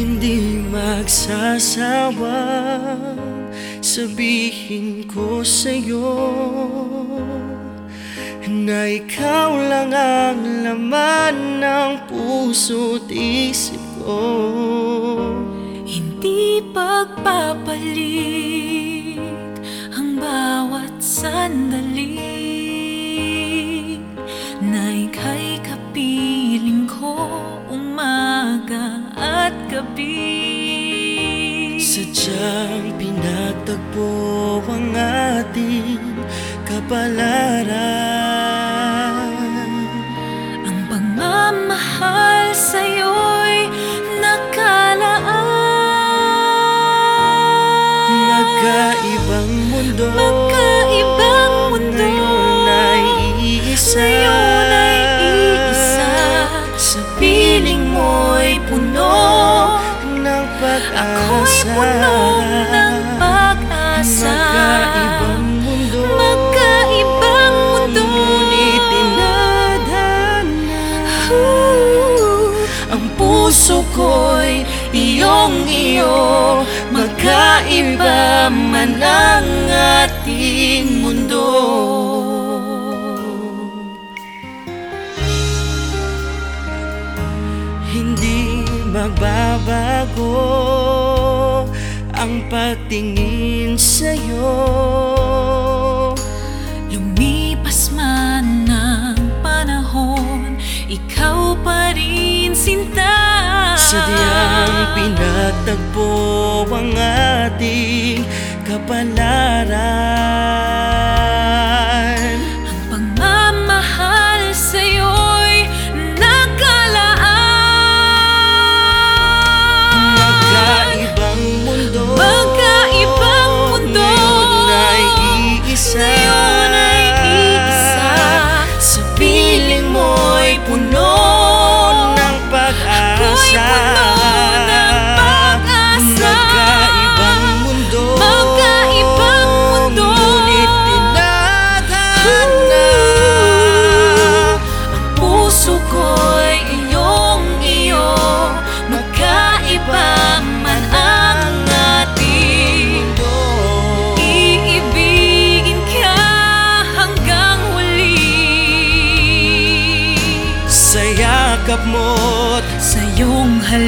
Hindi magsasawa Sabihin ko sa'yo Na ikaw lang ang laman ng puso't isip ko. Hindi pagpapalit ang bawat sandali Na gabi. Sadyang pinagtagpo ang ating kapalaran. Ang pagmamahal sa'yo'y nakalaan. Magkaibang mundo Magkaibang mundo Ngayon ay iisa puso ko'y iyong iyo. Magkaiba man ang ating mundo. Hindi magbabago ang pagtingin sa'yo. Lumipas man ang panahon Ikaw pa rin sinta. Sadyang pinagtagpo ang ating kapalaran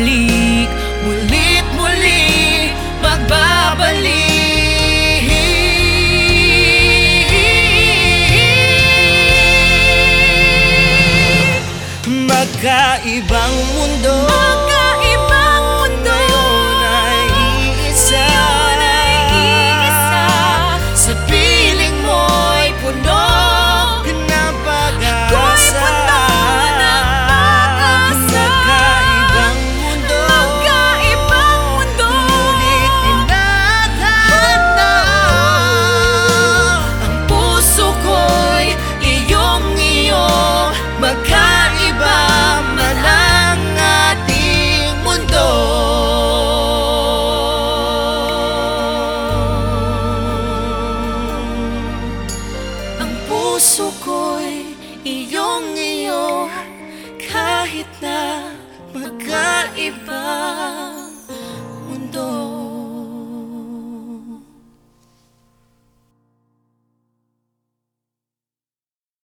balik Muli't muli magbabalik Magkaibang mundo. ako'y iyong iyo kahit na magkaiba.